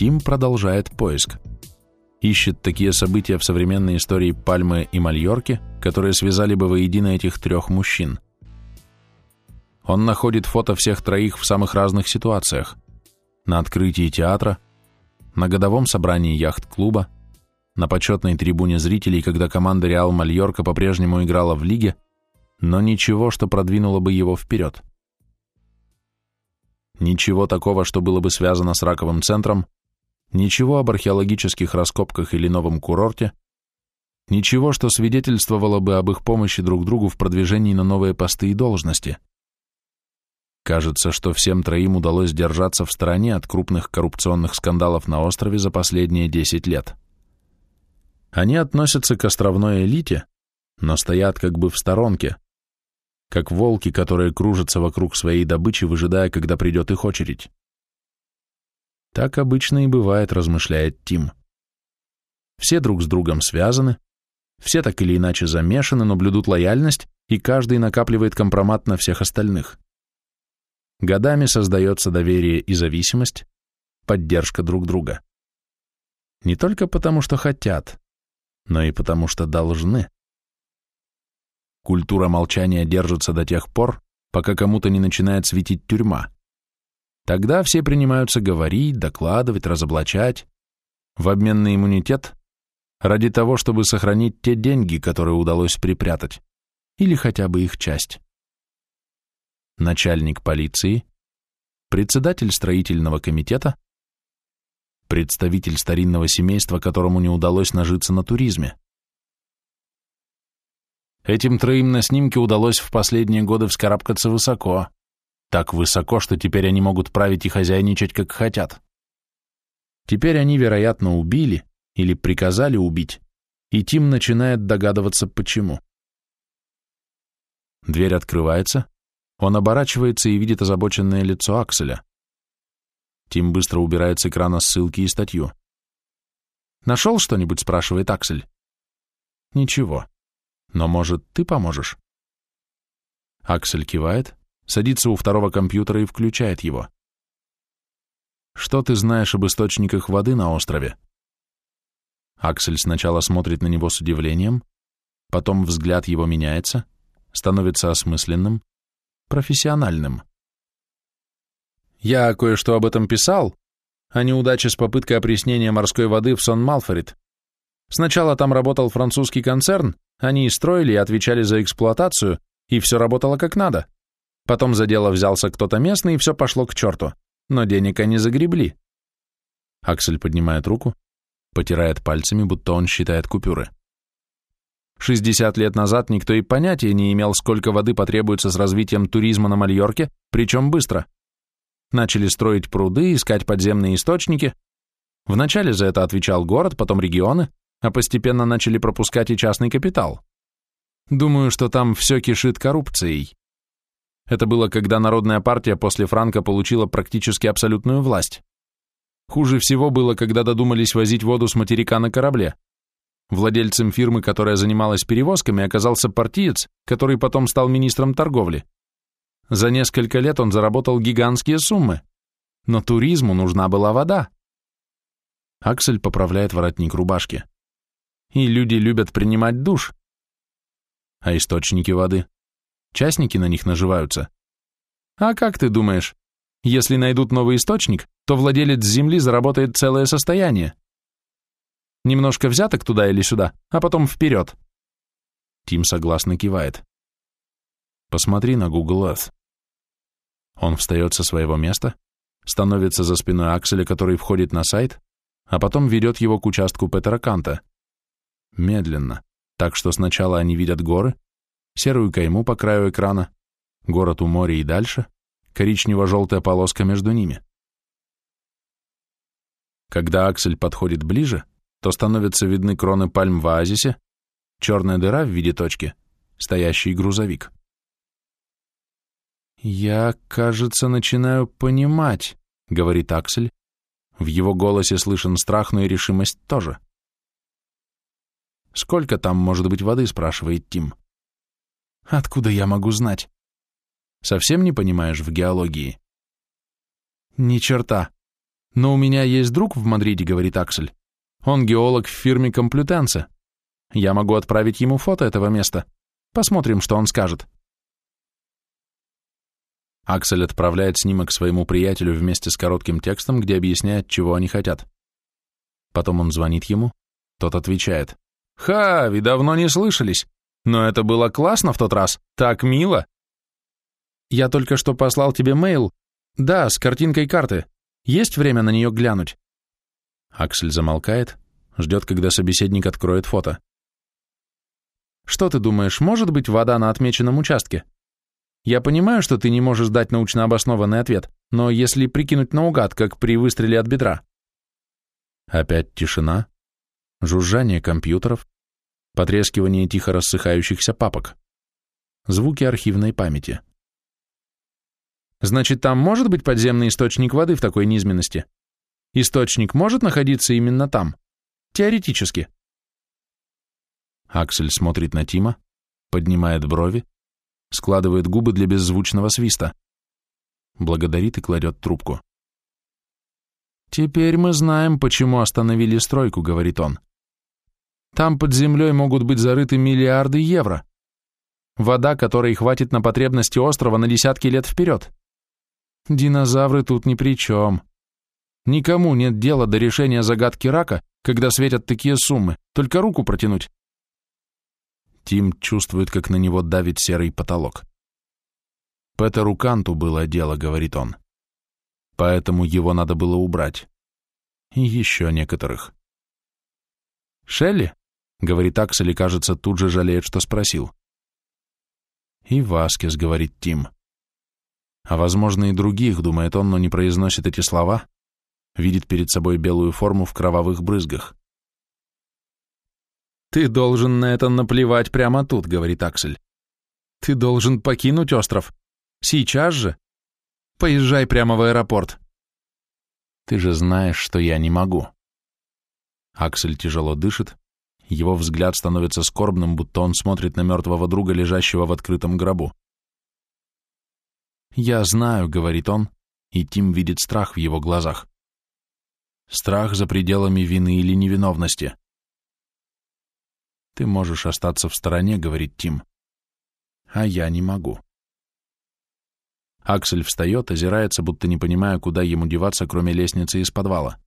Тим продолжает поиск. Ищет такие события в современной истории Пальмы и Мальорки, которые связали бы воедино этих трех мужчин. Он находит фото всех троих в самых разных ситуациях. На открытии театра, на годовом собрании яхт-клуба, на почетной трибуне зрителей, когда команда Реал Мальорка по-прежнему играла в лиге, но ничего, что продвинуло бы его вперед. Ничего такого, что было бы связано с раковым центром, ничего об археологических раскопках или новом курорте, ничего, что свидетельствовало бы об их помощи друг другу в продвижении на новые посты и должности. Кажется, что всем троим удалось держаться в стороне от крупных коррупционных скандалов на острове за последние 10 лет. Они относятся к островной элите, но стоят как бы в сторонке, как волки, которые кружатся вокруг своей добычи, выжидая, когда придет их очередь. Так обычно и бывает, размышляет Тим. Все друг с другом связаны, все так или иначе замешаны, но блюдут лояльность, и каждый накапливает компромат на всех остальных. Годами создается доверие и зависимость, поддержка друг друга. Не только потому, что хотят, но и потому, что должны. Культура молчания держится до тех пор, пока кому-то не начинает светить тюрьма. Тогда все принимаются говорить, докладывать, разоблачать, в обмен на иммунитет, ради того, чтобы сохранить те деньги, которые удалось припрятать, или хотя бы их часть. Начальник полиции, председатель строительного комитета, представитель старинного семейства, которому не удалось нажиться на туризме. Этим троим на снимке удалось в последние годы вскарабкаться высоко. Так высоко, что теперь они могут править и хозяйничать, как хотят. Теперь они, вероятно, убили или приказали убить, и Тим начинает догадываться, почему. Дверь открывается, он оборачивается и видит озабоченное лицо Акселя. Тим быстро убирает с экрана ссылки и статью. «Нашел что-нибудь?» — спрашивает Аксель. «Ничего. Но, может, ты поможешь?» Аксель кивает, садится у второго компьютера и включает его. «Что ты знаешь об источниках воды на острове?» Аксель сначала смотрит на него с удивлением, потом взгляд его меняется, становится осмысленным, профессиональным. «Я кое-что об этом писал, о неудаче с попыткой опреснения морской воды в Сон-Малфорит. Сначала там работал французский концерн, они и строили, и отвечали за эксплуатацию, и все работало как надо. Потом за дело взялся кто-то местный, и все пошло к черту. Но денег они загребли. Аксель поднимает руку, потирает пальцами, будто он считает купюры. 60 лет назад никто и понятия не имел, сколько воды потребуется с развитием туризма на Мальорке, причем быстро. Начали строить пруды, искать подземные источники. Вначале за это отвечал город, потом регионы, а постепенно начали пропускать и частный капитал. Думаю, что там все кишит коррупцией. Это было, когда Народная партия после Франка получила практически абсолютную власть. Хуже всего было, когда додумались возить воду с материка на корабле. Владельцем фирмы, которая занималась перевозками, оказался партиец, который потом стал министром торговли. За несколько лет он заработал гигантские суммы. Но туризму нужна была вода. Аксель поправляет воротник рубашки и люди любят принимать душ. А источники воды? Частники на них наживаются. А как ты думаешь, если найдут новый источник, то владелец земли заработает целое состояние? Немножко взяток туда или сюда, а потом вперед. Тим согласно кивает. Посмотри на Google Earth. Он встает со своего места, становится за спиной Акселя, который входит на сайт, а потом ведет его к участку Петера Канта медленно, так что сначала они видят горы, серую кайму по краю экрана, город у моря и дальше, коричнево-желтая полоска между ними. Когда Аксель подходит ближе, то становятся видны кроны пальм в оазисе, черная дыра в виде точки, стоящий грузовик. «Я, кажется, начинаю понимать», — говорит Аксель. В его голосе слышен страх, но и решимость тоже. «Сколько там может быть воды?» — спрашивает Тим. «Откуда я могу знать?» «Совсем не понимаешь в геологии?» «Ни черта. «Но у меня есть друг в Мадриде», — говорит Аксель. «Он геолог в фирме Комплютенце. Я могу отправить ему фото этого места. Посмотрим, что он скажет». Аксель отправляет снимок своему приятелю вместе с коротким текстом, где объясняет, чего они хотят. Потом он звонит ему, тот отвечает. «Ха, вы давно не слышались. Но это было классно в тот раз, так мило!» «Я только что послал тебе мейл. Да, с картинкой карты. Есть время на нее глянуть?» Аксель замолкает, ждет, когда собеседник откроет фото. «Что ты думаешь, может быть вода на отмеченном участке?» Я понимаю, что ты не можешь дать научно обоснованный ответ, но если прикинуть наугад, как при выстреле от бедра. Опять тишина, жужжание компьютеров, потрескивание тихо рассыхающихся папок, звуки архивной памяти. Значит, там может быть подземный источник воды в такой низменности? Источник может находиться именно там? Теоретически. Аксель смотрит на Тима, поднимает брови, складывает губы для беззвучного свиста. Благодарит и кладет трубку. «Теперь мы знаем, почему остановили стройку», — говорит он. «Там под землей могут быть зарыты миллиарды евро. Вода, которой хватит на потребности острова на десятки лет вперед. Динозавры тут ни при чем. Никому нет дела до решения загадки рака, когда светят такие суммы, только руку протянуть. Тим чувствует, как на него давит серый потолок. Петеру Канту было дело, говорит он. Поэтому его надо было убрать. И еще некоторых. «Шелли?» — говорит Аксель и, кажется, тут же жалеет, что спросил. «И Васкес», — говорит Тим. А, возможно, и других, думает он, но не произносит эти слова, видит перед собой белую форму в кровавых брызгах. «Ты должен на это наплевать прямо тут», — говорит Аксель. «Ты должен покинуть остров. Сейчас же. Поезжай прямо в аэропорт». «Ты же знаешь, что я не могу». Аксель тяжело дышит, его взгляд становится скорбным, будто он смотрит на мертвого друга, лежащего в открытом гробу. «Я знаю», — говорит он, и Тим видит страх в его глазах. Страх за пределами вины или невиновности. «Ты можешь остаться в стороне», — говорит Тим. «А я не могу». Аксель встает, озирается, будто не понимая, куда ему деваться, кроме лестницы из подвала.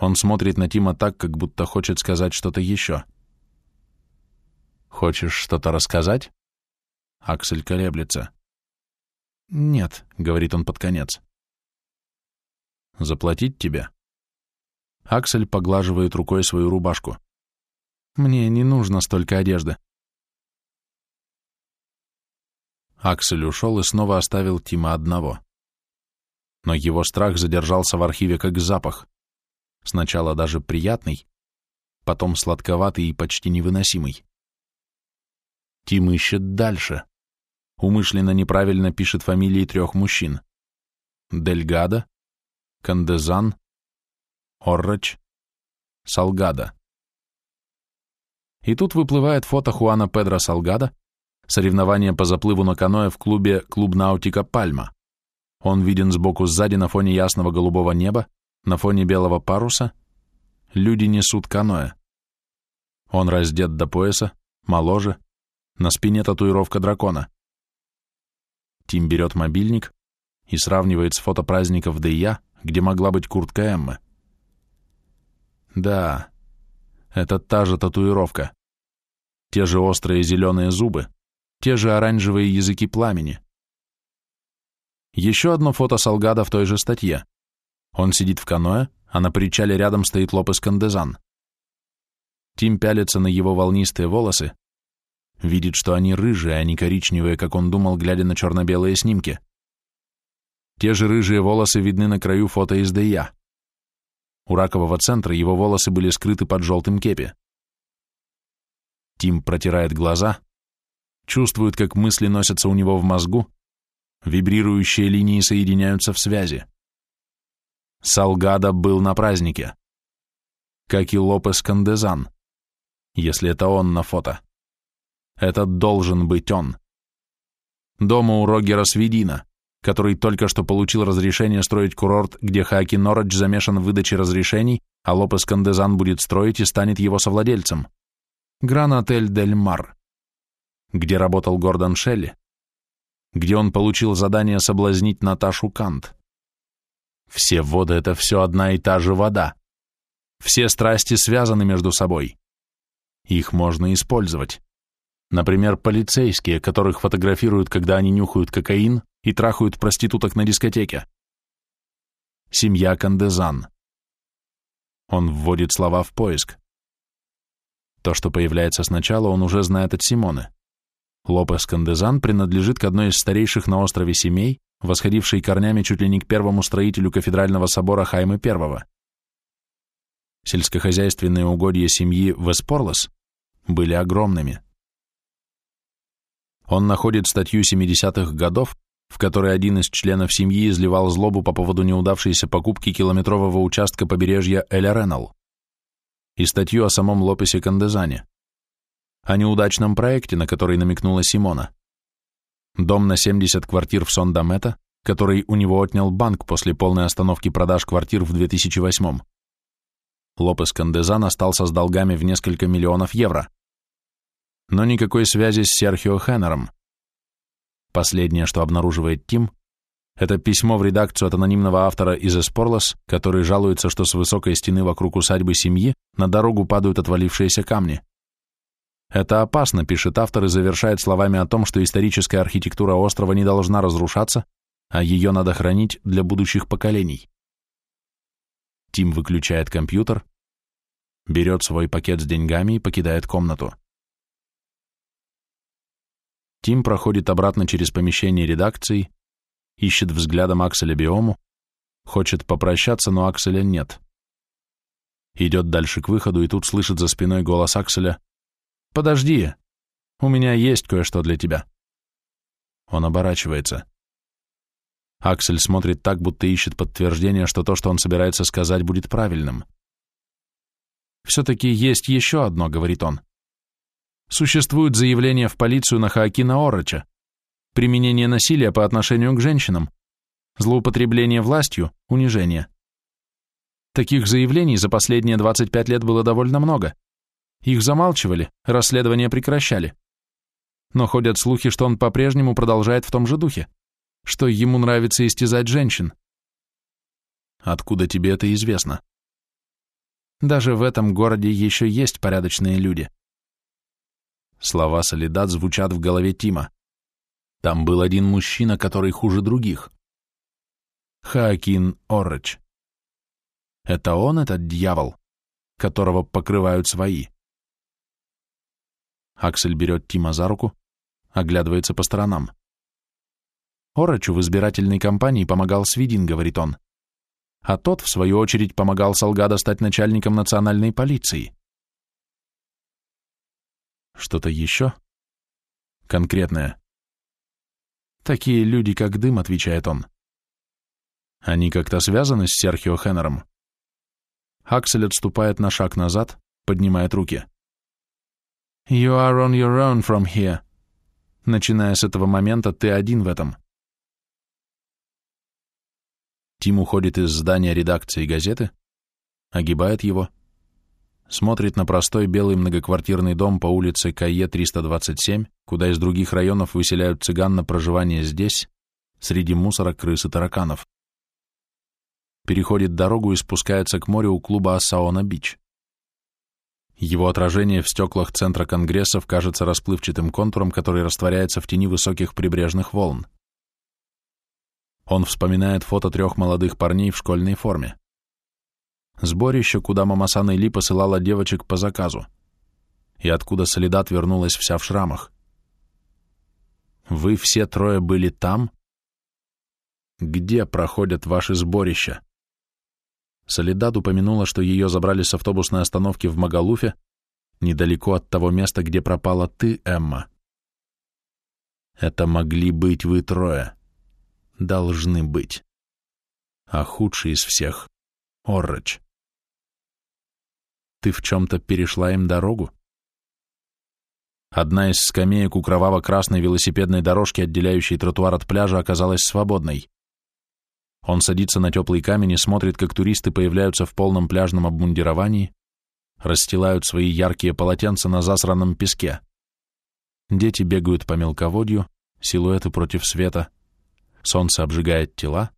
Он смотрит на Тима так, как будто хочет сказать что-то еще. «Хочешь что-то рассказать?» Аксель колеблется. «Нет», — говорит он под конец. «Заплатить тебе?» Аксель поглаживает рукой свою рубашку. Мне не нужно столько одежды. Аксель ушел и снова оставил Тима одного. Но его страх задержался в архиве как запах. Сначала даже приятный, потом сладковатый и почти невыносимый. Тим ищет дальше. Умышленно неправильно пишет фамилии трех мужчин. Дельгадо, Кандезан, Оррач, Салгада. И тут выплывает фото Хуана Педро Салгада, соревнование по заплыву на каноэ в клубе «Клуб Наутика Пальма». Он виден сбоку сзади на фоне ясного голубого неба, на фоне белого паруса. Люди несут каноэ. Он раздет до пояса, моложе, на спине татуировка дракона. Тим берет мобильник и сравнивает с фото праздников ДИЯ, где могла быть куртка Эммы. Да, это та же татуировка. Те же острые зеленые зубы, те же оранжевые языки пламени. Еще одно фото Салгада в той же статье. Он сидит в каноэ, а на причале рядом стоит Лопес Кандезан. Тим пялится на его волнистые волосы, видит, что они рыжие, а не коричневые, как он думал, глядя на черно-белые снимки. Те же рыжие волосы видны на краю фото из ДИА. У ракового центра его волосы были скрыты под желтым кепи. Тим протирает глаза, чувствует, как мысли носятся у него в мозгу, вибрирующие линии соединяются в связи. Салгада был на празднике, как и Лопес Кандезан, если это он на фото. Это должен быть он. Дома у Рогера Свидина, который только что получил разрешение строить курорт, где Хаки Норридж замешан в выдаче разрешений, а Лопес Кандезан будет строить и станет его совладельцем. Гран-отель Дель Мар, где работал Гордон Шелли, где он получил задание соблазнить Наташу Кант. Все воды — это все одна и та же вода. Все страсти связаны между собой. Их можно использовать. Например, полицейские, которых фотографируют, когда они нюхают кокаин и трахают проституток на дискотеке. Семья Кандезан. Он вводит слова в поиск. То, что появляется сначала, он уже знает от Симоны. Лопес Кандезан принадлежит к одной из старейших на острове семей, восходившей корнями чуть ли не к первому строителю кафедрального собора Хаймы I. Сельскохозяйственные угодья семьи Веспорлос были огромными. Он находит статью 70-х годов, в которой один из членов семьи изливал злобу по поводу неудавшейся покупки километрового участка побережья Эля Реннелл, и статью о самом Лопесе Кандезане, о неудачном проекте, на который намекнула Симона. Дом на 70 квартир в Сондамета, который у него отнял банк после полной остановки продаж квартир в 2008 Лопес Кандезан остался с долгами в несколько миллионов евро. Но никакой связи с Серхио Хеннером. Последнее, что обнаруживает Тим, это письмо в редакцию от анонимного автора из Эспорлос, который жалуется, что с высокой стены вокруг усадьбы семьи на дорогу падают отвалившиеся камни. Это опасно, пишет автор и завершает словами о том, что историческая архитектура острова не должна разрушаться, а ее надо хранить для будущих поколений. Тим выключает компьютер, берет свой пакет с деньгами и покидает комнату. Тим проходит обратно через помещение редакции, ищет взглядом Акселя Биому, хочет попрощаться, но Акселя нет. Идет дальше к выходу и тут слышит за спиной голос Акселя «Подожди, у меня есть кое-что для тебя». Он оборачивается. Аксель смотрит так, будто ищет подтверждение, что то, что он собирается сказать, будет правильным. «Все-таки есть еще одно», — говорит он. Существует заявление в полицию на Хаакина Ороча. Применение насилия по отношению к женщинам. Злоупотребление властью, унижение. Таких заявлений за последние 25 лет было довольно много. Их замалчивали, расследования прекращали. Но ходят слухи, что он по-прежнему продолжает в том же духе, что ему нравится истязать женщин. Откуда тебе это известно? Даже в этом городе еще есть порядочные люди. Слова Солидат звучат в голове Тима. Там был один мужчина, который хуже других. Хаакин Орыч. Это он, этот дьявол, которого покрывают свои. Аксель берет Тима за руку, оглядывается по сторонам. Орачу в избирательной кампании помогал Свидин, говорит он. А тот, в свою очередь, помогал Салгада стать начальником национальной полиции. Что-то еще? Конкретное. Такие люди, как дым, отвечает он. Они как-то связаны с Серхио Хеннером? Аксель отступает на шаг назад, поднимает руки. You are on your own from here. Начиная с этого момента, ты один в этом. Тим уходит из здания редакции газеты, огибает его, смотрит на простой белый многоквартирный дом по улице Кае 327, куда из других районов выселяют цыган на проживание здесь, среди мусора, крыс и тараканов. Переходит дорогу и спускается к морю у клуба Асаона-Бич. Его отражение в стеклах центра конгрессов кажется расплывчатым контуром, который растворяется в тени высоких прибрежных волн. Он вспоминает фото трех молодых парней в школьной форме. Сборище, куда Мамасан Ли посылала девочек по заказу. И откуда Солидат вернулась вся в шрамах. Вы все трое были там? Где проходят ваши сборища? Солидат упомянула, что ее забрали с автобусной остановки в Магалуфе, недалеко от того места, где пропала ты, Эмма. Это могли быть вы трое. Должны быть. А худший из всех — Орроч. Ты в чем-то перешла им дорогу? Одна из скамеек у кроваво-красной велосипедной дорожки, отделяющей тротуар от пляжа, оказалась свободной. Он садится на теплый камень и смотрит, как туристы появляются в полном пляжном обмундировании, расстилают свои яркие полотенца на засранном песке. Дети бегают по мелководью, силуэты против света, солнце обжигает тела.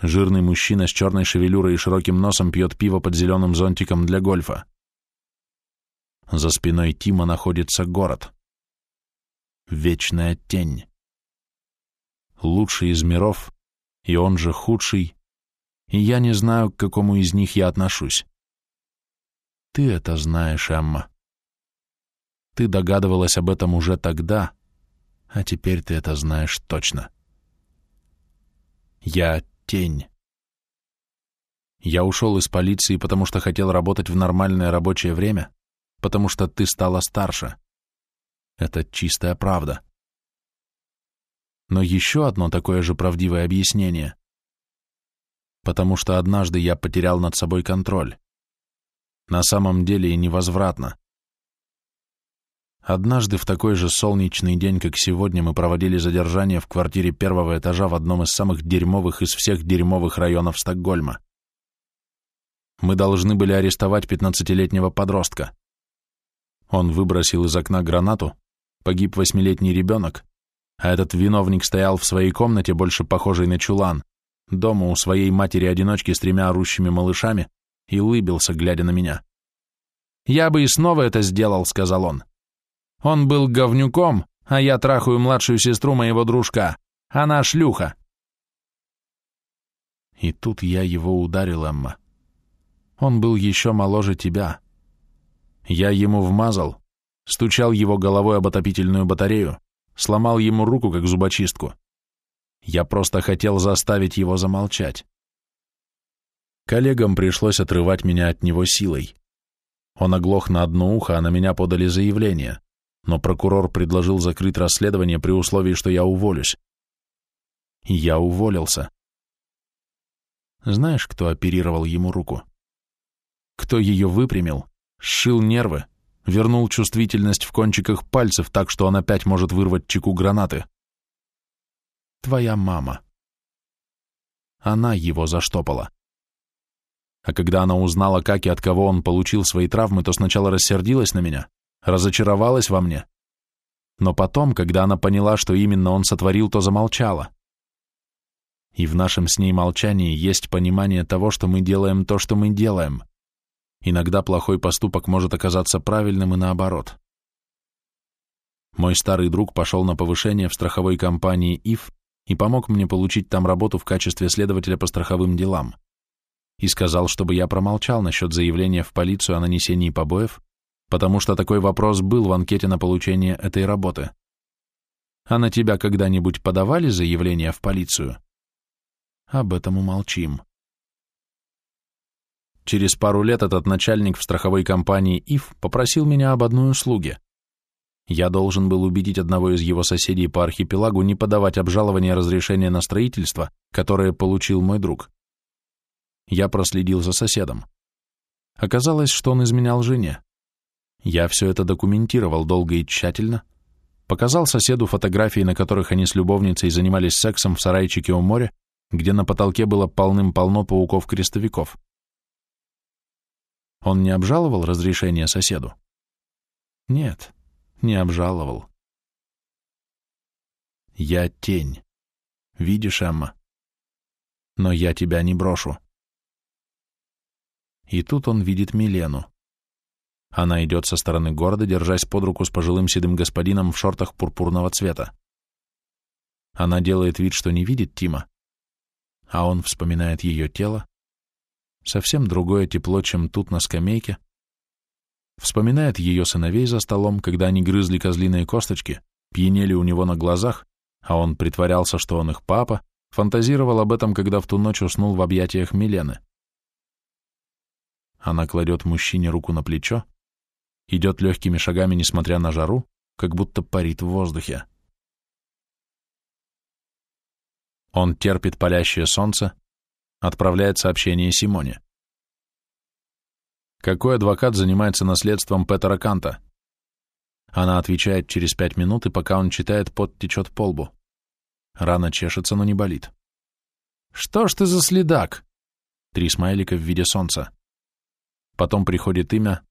Жирный мужчина с черной шевелюрой и широким носом пьет пиво под зеленым зонтиком для гольфа. За спиной Тима находится город. Вечная тень. Лучший из миров, и он же худший, и я не знаю, к какому из них я отношусь. Ты это знаешь, Эмма. Ты догадывалась об этом уже тогда, а теперь ты это знаешь точно. Я тень. Я ушел из полиции, потому что хотел работать в нормальное рабочее время, потому что ты стала старше. Это чистая правда. Но еще одно такое же правдивое объяснение. Потому что однажды я потерял над собой контроль. На самом деле и невозвратно. Однажды в такой же солнечный день, как сегодня, мы проводили задержание в квартире первого этажа в одном из самых дерьмовых из всех дерьмовых районов Стокгольма. Мы должны были арестовать пятнадцатилетнего подростка. Он выбросил из окна гранату, погиб восьмилетний ребенок, а этот виновник стоял в своей комнате, больше похожей на чулан, дома у своей матери-одиночки с тремя орущими малышами, и улыбился, глядя на меня. «Я бы и снова это сделал», — сказал он. «Он был говнюком, а я трахаю младшую сестру моего дружка. Она шлюха». И тут я его ударил, Эмма. Он был еще моложе тебя. Я ему вмазал, стучал его головой об отопительную батарею, сломал ему руку, как зубочистку. Я просто хотел заставить его замолчать. Коллегам пришлось отрывать меня от него силой. Он оглох на одно ухо, а на меня подали заявление, но прокурор предложил закрыть расследование при условии, что я уволюсь. Я уволился. Знаешь, кто оперировал ему руку? Кто ее выпрямил, сшил нервы, вернул чувствительность в кончиках пальцев так, что он опять может вырвать чеку гранаты? Твоя мама. Она его заштопала. А когда она узнала, как и от кого он получил свои травмы, то сначала рассердилась на меня, разочаровалась во мне. Но потом, когда она поняла, что именно он сотворил, то замолчала. И в нашем с ней молчании есть понимание того, что мы делаем то, что мы делаем. Иногда плохой поступок может оказаться правильным и наоборот. Мой старый друг пошел на повышение в страховой компании ИФ и помог мне получить там работу в качестве следователя по страховым делам и сказал, чтобы я промолчал насчет заявления в полицию о нанесении побоев, потому что такой вопрос был в анкете на получение этой работы. А на тебя когда-нибудь подавали заявление в полицию? Об этом умолчим. Через пару лет этот начальник в страховой компании ИФ попросил меня об одной услуге. Я должен был убедить одного из его соседей по архипелагу не подавать обжалование разрешения на строительство, которое получил мой друг. Я проследил за соседом. Оказалось, что он изменял жене. Я все это документировал долго и тщательно, показал соседу фотографии, на которых они с любовницей занимались сексом в сарайчике у моря, где на потолке было полным-полно пауков-крестовиков. Он не обжаловал разрешение соседу? Нет, не обжаловал. Я тень. Видишь, Эмма? Но я тебя не брошу. И тут он видит Милену. Она идет со стороны города, держась под руку с пожилым седым господином в шортах пурпурного цвета. Она делает вид, что не видит Тима, а он вспоминает ее тело, совсем другое тепло, чем тут на скамейке, вспоминает ее сыновей за столом, когда они грызли козлиные косточки, пьянели у него на глазах, а он притворялся, что он их папа, фантазировал об этом, когда в ту ночь уснул в объятиях Милены. Она кладет мужчине руку на плечо, идет легкими шагами, несмотря на жару, как будто парит в воздухе. Он терпит палящее солнце, отправляет сообщение Симоне. Какой адвокат занимается наследством Петера Канта? Она отвечает через пять минут, и пока он читает, пот течет по лбу. Рана чешется, но не болит. «Что ж ты за следак?» Три смайлика в виде солнца. Потом приходит имя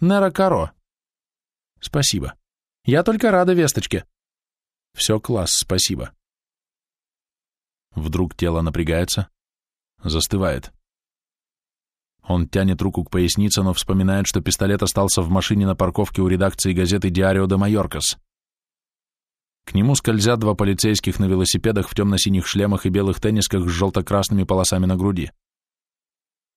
Нера Каро. Спасибо. Я только рада весточке. Все класс, спасибо. Вдруг тело напрягается, застывает. Он тянет руку к пояснице, но вспоминает, что пистолет остался в машине на парковке у редакции газеты «Диарио де Майоркас». К нему скользят два полицейских на велосипедах в темно-синих шлемах и белых теннисках с желто-красными полосами на груди.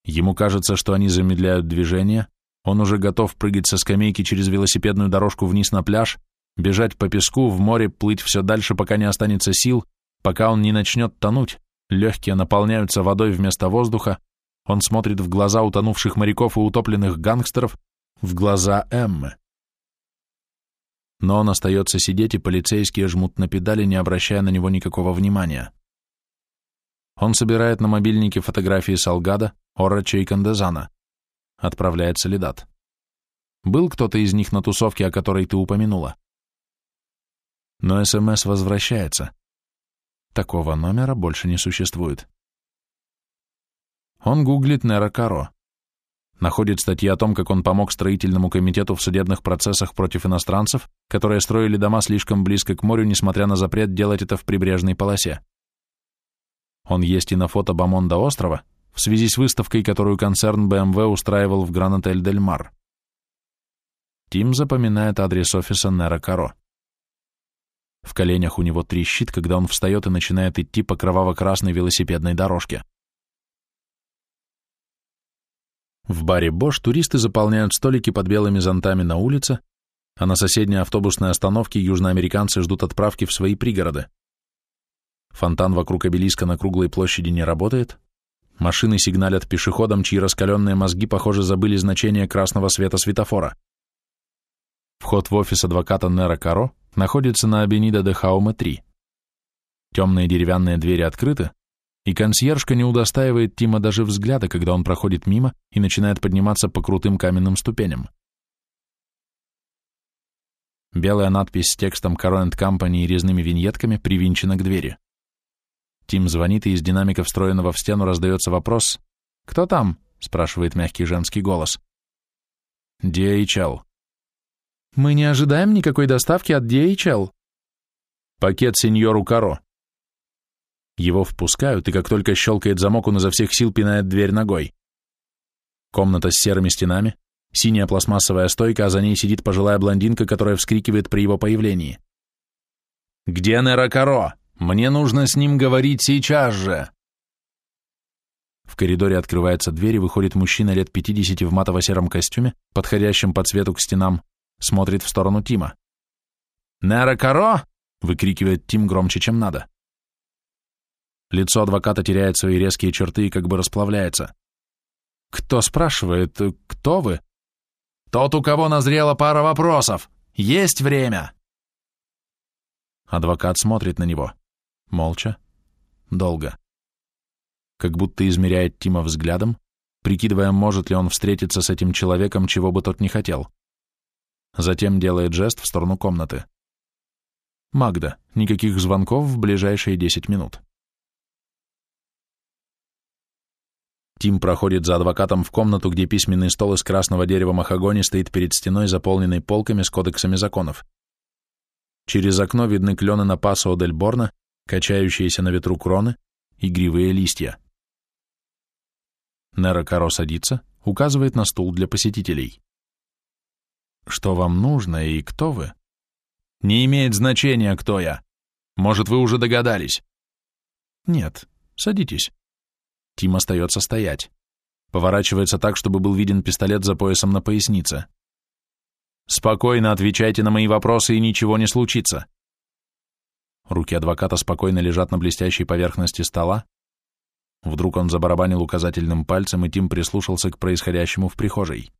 Ему кажется, что они замедляют движение, он уже готов прыгать со скамейки через велосипедную дорожку вниз на пляж, бежать по песку, в море, плыть все дальше, пока не останется сил, пока он не начнет тонуть, легкие наполняются водой вместо воздуха, он смотрит в глаза утонувших моряков и утопленных гангстеров, в глаза Эммы. Но он остается сидеть, и полицейские жмут на педали, не обращая на него никакого внимания. Он собирает на мобильнике фотографии Салгада, Орача и Кандезана. Отправляет солидат. Был кто-то из них на тусовке, о которой ты упомянула? Но СМС возвращается. Такого номера больше не существует. Он гуглит Нера Каро. Находит статьи о том, как он помог строительному комитету в судебных процессах против иностранцев, которые строили дома слишком близко к морю, несмотря на запрет делать это в прибрежной полосе. Он есть и на фото Бамонда острова, в связи с выставкой, которую концерн BMW устраивал в Гранатель-дель-Мар. Тим запоминает адрес офиса Нера Каро. В коленях у него трещит, когда он встает и начинает идти по кроваво-красной велосипедной дорожке. В баре «Бош» туристы заполняют столики под белыми зонтами на улице, а на соседней автобусной остановке южноамериканцы ждут отправки в свои пригороды. Фонтан вокруг обелиска на круглой площади не работает, машины сигналят пешеходам, чьи раскаленные мозги, похоже, забыли значение красного света светофора. Вход в офис адвоката Нера Каро находится на Абенида де Хауме 3. Темные деревянные двери открыты, и консьержка не удостаивает Тима даже взгляда, когда он проходит мимо и начинает подниматься по крутым каменным ступеням. Белая надпись с текстом Current Company и резными виньетками привинчена к двери. Тим звонит, и из динамика, встроенного в стену, раздается вопрос «Кто там?» — спрашивает мягкий женский голос. DHL. «Мы не ожидаем никакой доставки от DHL». «Пакет сеньору Каро», его впускают, и как только щелкает замок, он изо всех сил пинает дверь ногой. Комната с серыми стенами, синяя пластмассовая стойка, а за ней сидит пожилая блондинка, которая вскрикивает при его появлении. «Где Нера Каро? Мне нужно с ним говорить сейчас же!» В коридоре открывается дверь, и выходит мужчина лет 50 в матово-сером костюме, подходящем по цвету к стенам, смотрит в сторону Тима. «Нера Каро!» — выкрикивает Тим громче, чем надо. Лицо адвоката теряет свои резкие черты и как бы расплавляется. «Кто спрашивает? Кто вы?» «Тот, у кого назрела пара вопросов. Есть время!» Адвокат смотрит на него. Молча. Долго. Как будто измеряет Тима взглядом, прикидывая, может ли он встретиться с этим человеком, чего бы тот не хотел. Затем делает жест в сторону комнаты. Магда, никаких звонков в ближайшие десять минут. Тим проходит за адвокатом в комнату, где письменный стол из красного дерева махагони стоит перед стеной, заполненной полками с кодексами законов. Через окно видны клены на Пасо дель Борна, качающиеся на ветру кроны, игривые листья. Нера Каро садится, указывает на стул для посетителей. «Что вам нужно и кто вы?» «Не имеет значения, кто я. Может, вы уже догадались?» «Нет, садитесь». Тим остается стоять. Поворачивается так, чтобы был виден пистолет за поясом на пояснице. «Спокойно отвечайте на мои вопросы, и ничего не случится». Руки адвоката спокойно лежат на блестящей поверхности стола. Вдруг он забарабанил указательным пальцем, и Тим прислушался к происходящему в прихожей.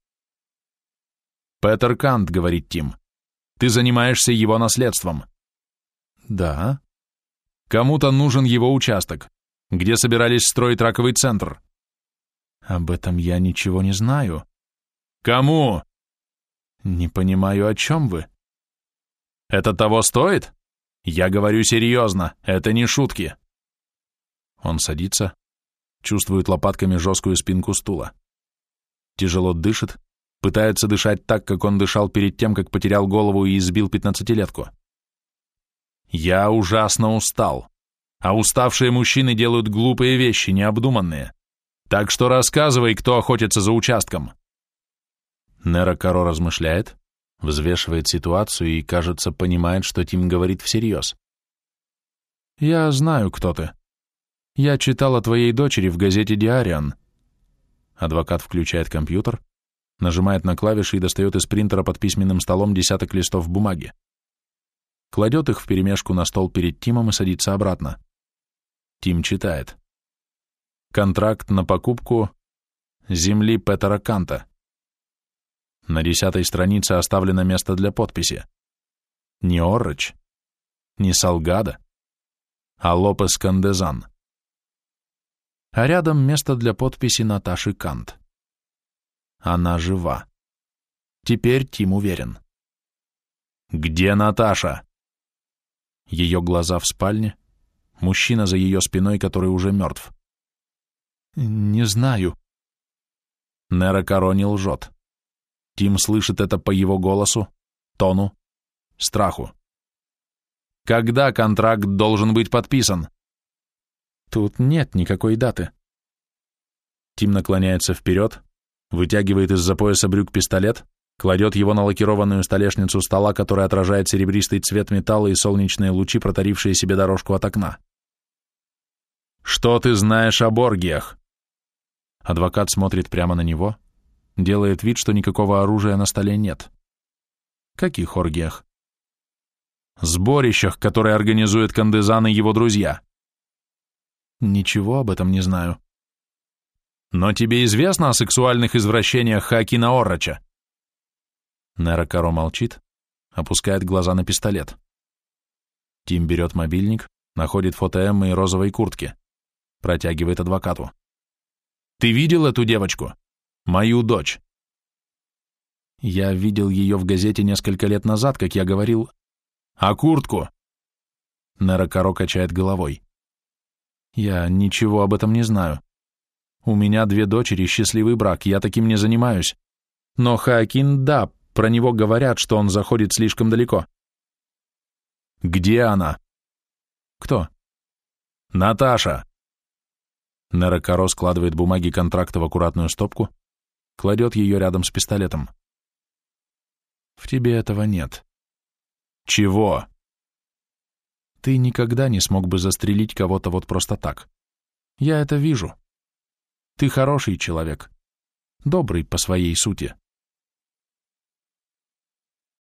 «Петер Кант», — говорит Тим, — «ты занимаешься его наследством». «Да». «Кому-то нужен его участок где собирались строить раковый центр. Об этом я ничего не знаю. Кому? Не понимаю, о чем вы. Это того стоит? Я говорю серьезно, это не шутки. Он садится, чувствует лопатками жесткую спинку стула. Тяжело дышит, пытается дышать так, как он дышал перед тем, как потерял голову и избил пятнадцатилетку. Я ужасно устал. А уставшие мужчины делают глупые вещи, необдуманные. Так что рассказывай, кто охотится за участком. Нера Каро размышляет, взвешивает ситуацию и, кажется, понимает, что Тим говорит всерьез. «Я знаю, кто ты. Я читал о твоей дочери в газете «Диариан». Адвокат включает компьютер, нажимает на клавиши и достает из принтера под письменным столом десяток листов бумаги. Кладет их вперемешку на стол перед Тимом и садится обратно. Тим читает. Контракт на покупку земли Петера Канта. На десятой странице оставлено место для подписи. Не Орроч, не Салгада, а Лопес Кандезан. А рядом место для подписи Наташи Кант. Она жива. Теперь Тим уверен. «Где Наташа?» Ее глаза в спальне, мужчина за ее спиной, который уже мертв. «Не знаю». Нера Каро не лжет. Тим слышит это по его голосу, тону, страху. Когда контракт должен быть подписан? Тут нет никакой даты. Тим наклоняется вперед, вытягивает из-за пояса брюк пистолет, кладет его на лакированную столешницу стола, которая отражает серебристый цвет металла и солнечные лучи, протарившие себе дорожку от окна. «Что ты знаешь о Боргиях?» Адвокат смотрит прямо на него, Делает вид, что никакого оружия на столе нет. Каких оргиях? Сборищах, которые организует Кандезан и его друзья. Ничего об этом не знаю. Но тебе известно о сексуальных извращениях Хакина Оррача? Нера Каро молчит, опускает глаза на пистолет. Тим берет мобильник, находит фото Эммы и розовой куртки. Протягивает адвокату. «Ты видел эту девочку?» Мою дочь. Я видел ее в газете несколько лет назад, как я говорил. А куртку? Неракаро качает головой. Я ничего об этом не знаю. У меня две дочери, счастливый брак, я таким не занимаюсь. Но Хаакин, да, про него говорят, что он заходит слишком далеко. Где она? Кто? Наташа. Неракаро складывает бумаги контракта в аккуратную стопку, кладет ее рядом с пистолетом. В тебе этого нет. Чего? Ты никогда не смог бы застрелить кого-то вот просто так. Я это вижу. Ты хороший человек. Добрый по своей сути.